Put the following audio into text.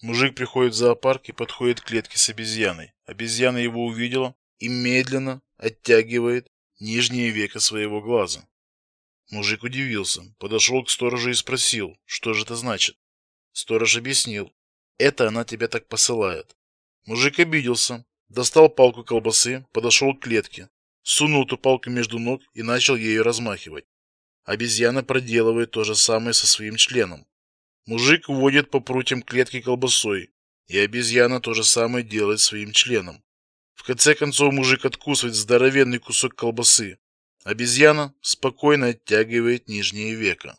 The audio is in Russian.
Мужик приходит в зоопарк и подходит к клетке с обезьяной. Обезьяна его увидела и медленно оттягивает нижнее веко своего глаза. Мужик удивился, подошел к сторожу и спросил, что же это значит. Сторож объяснил: "Это она тебя так посылает". Мужик обиделся, достал палку колбасы, подошел к клетке, сунул эту палку между ног и начал ею размахивать. Обезьяна проделывает то же самое со своим членом. Мужик уводит по прутьям клетки колбасой, и обезьяна то же самое делает своим членом. В конце концов мужик откусывает здоровенный кусок колбасы. Обезьяна спокойно оттягивает нижнее веко.